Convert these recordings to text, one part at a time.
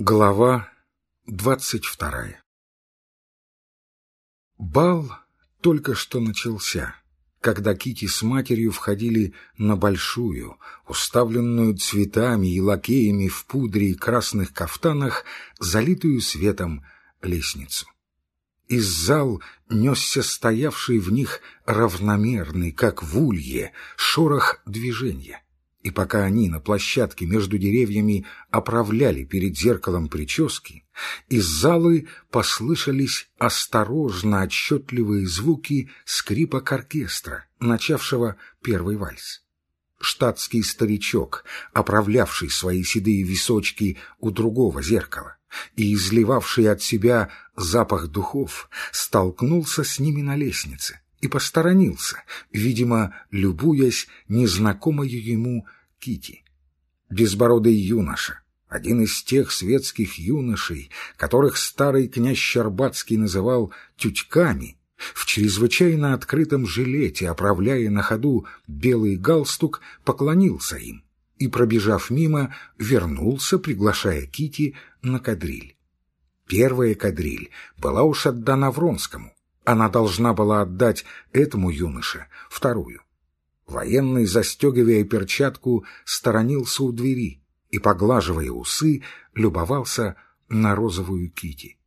Глава двадцать вторая Бал только что начался, когда Кити с матерью входили на большую, уставленную цветами и лакеями в пудре и красных кафтанах, залитую светом лестницу. Из зал несся стоявший в них равномерный, как в улье, шорох движения. И пока они на площадке между деревьями оправляли перед зеркалом прически, из залы послышались осторожно отчетливые звуки скрипок оркестра, начавшего первый вальс. Штатский старичок, оправлявший свои седые височки у другого зеркала и изливавший от себя запах духов, столкнулся с ними на лестнице и посторонился, видимо, любуясь незнакомою ему Кити. Безбородый юноша, один из тех светских юношей, которых старый князь Щербацкий называл «тютьками», в чрезвычайно открытом жилете, оправляя на ходу белый галстук, поклонился им и, пробежав мимо, вернулся, приглашая Кити на кадриль. Первая кадриль была уж отдана Вронскому, она должна была отдать этому юноше вторую. Военный, застегивая перчатку, сторонился у двери и, поглаживая усы, любовался на розовую кити.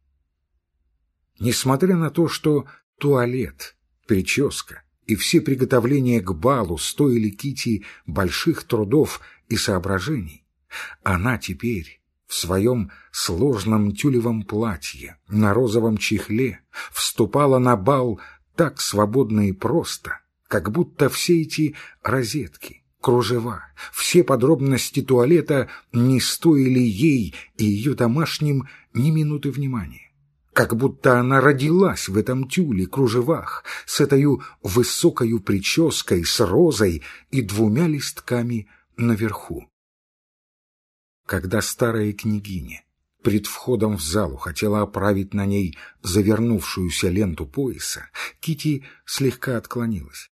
Несмотря на то, что туалет, прическа и все приготовления к балу стоили Кити больших трудов и соображений, она теперь в своем сложном тюлевом платье, на розовом чехле, вступала на бал так свободно и просто, как будто все эти розетки, кружева, все подробности туалета не стоили ей и ее домашним ни минуты внимания как будто она родилась в этом тюле, кружевах, с этой высокою прической, с розой и двумя листками наверху. Когда старая княгиня пред входом в залу хотела оправить на ней завернувшуюся ленту пояса, Кити слегка отклонилась.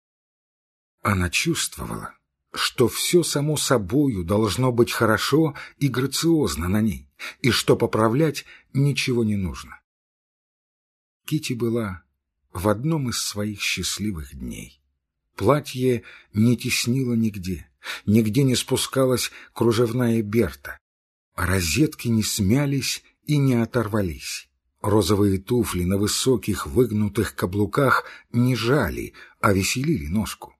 Она чувствовала, что все само собою должно быть хорошо и грациозно на ней, и что поправлять ничего не нужно. Кити была в одном из своих счастливых дней. Платье не теснило нигде, нигде не спускалась кружевная берта, розетки не смялись и не оторвались. Розовые туфли на высоких выгнутых каблуках не жали, а веселили ножку.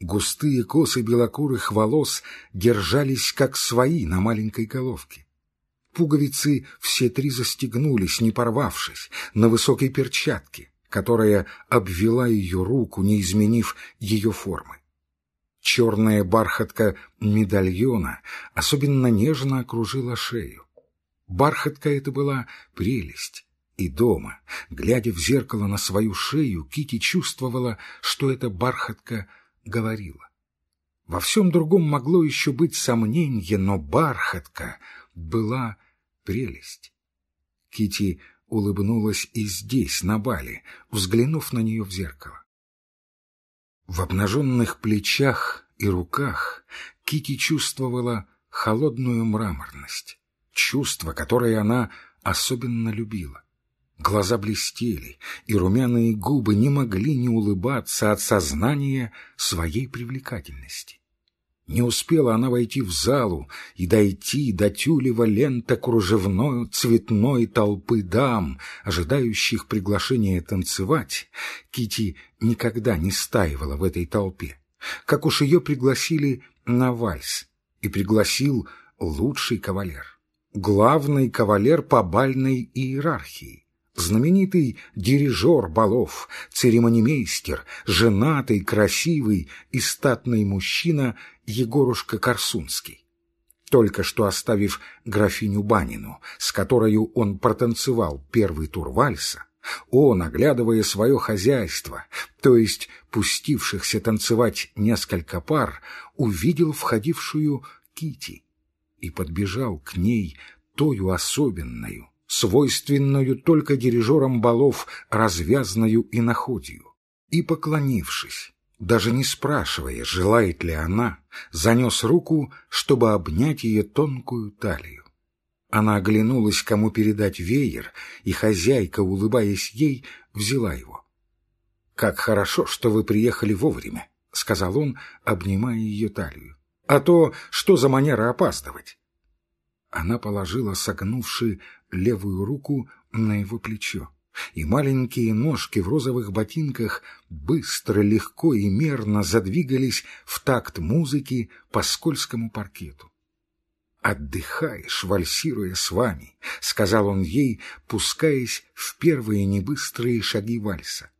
Густые косы белокурых волос держались, как свои, на маленькой головке. Пуговицы все три застегнулись, не порвавшись, на высокой перчатке, которая обвела ее руку, не изменив ее формы. Черная бархатка медальона особенно нежно окружила шею. Бархатка это была прелесть, и дома, глядя в зеркало на свою шею, Кити чувствовала, что эта бархатка — говорила. Во всем другом могло еще быть сомнение, но бархатка была прелесть. Кити улыбнулась и здесь, на бале, взглянув на нее в зеркало. В обнаженных плечах и руках Кити чувствовала холодную мраморность, чувство, которое она особенно любила. Глаза блестели, и румяные губы не могли не улыбаться от сознания своей привлекательности. Не успела она войти в залу и дойти до тюлева лента кружевной цветной толпы дам, ожидающих приглашения танцевать. Кити никогда не стаивала в этой толпе. Как уж ее пригласили на вальс, и пригласил лучший кавалер, главный кавалер по бальной иерархии знаменитый дирижер балов, церемонимейстер, женатый, красивый и статный мужчина Егорушка Корсунский. Только что оставив графиню Банину, с которой он протанцевал первый тур вальса, он, оглядывая свое хозяйство, то есть пустившихся танцевать несколько пар, увидел входившую Кити и подбежал к ней тою особенную, свойственную только дирижерам балов развязную и находью. И, поклонившись, даже не спрашивая, желает ли она, занес руку, чтобы обнять ее тонкую талию. Она оглянулась, кому передать веер, и хозяйка, улыбаясь ей, взяла его. «Как хорошо, что вы приехали вовремя», — сказал он, обнимая ее талию. «А то что за манера опаздывать?» Она положила, согнувши левую руку на его плечо, и маленькие ножки в розовых ботинках быстро, легко и мерно задвигались в такт музыки по скользкому паркету отдыхаешь, вальсируя с вами», — сказал он ей, пускаясь в первые небыстрые шаги вальса.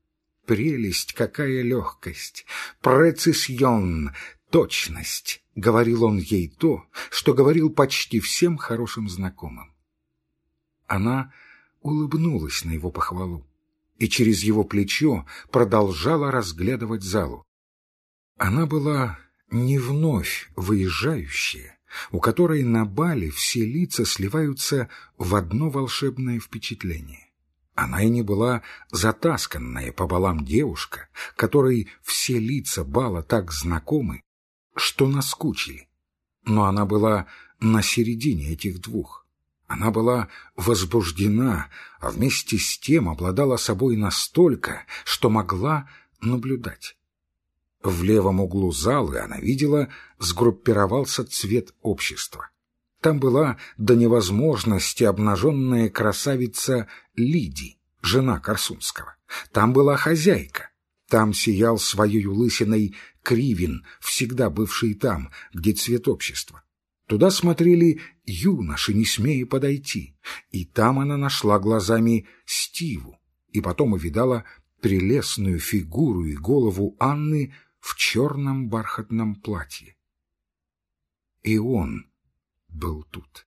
«Прелесть, какая легкость! Прецисьон, точность!» — говорил он ей то, что говорил почти всем хорошим знакомым. Она улыбнулась на его похвалу и через его плечо продолжала разглядывать залу. Она была не вновь выезжающая, у которой на бале все лица сливаются в одно волшебное впечатление. Она и не была затасканная по балам девушка, которой все лица бала так знакомы, что наскучили. Но она была на середине этих двух. Она была возбуждена, а вместе с тем обладала собой настолько, что могла наблюдать. В левом углу залы она видела, сгруппировался цвет общества. Там была до невозможности обнаженная красавица Лиди, жена Корсунского. Там была хозяйка. Там сиял своей лысиной Кривин, всегда бывший там, где цвет общества. Туда смотрели юноши, не смея подойти. И там она нашла глазами Стиву, и потом увидала прелестную фигуру и голову Анны в черном бархатном платье. И он был тут.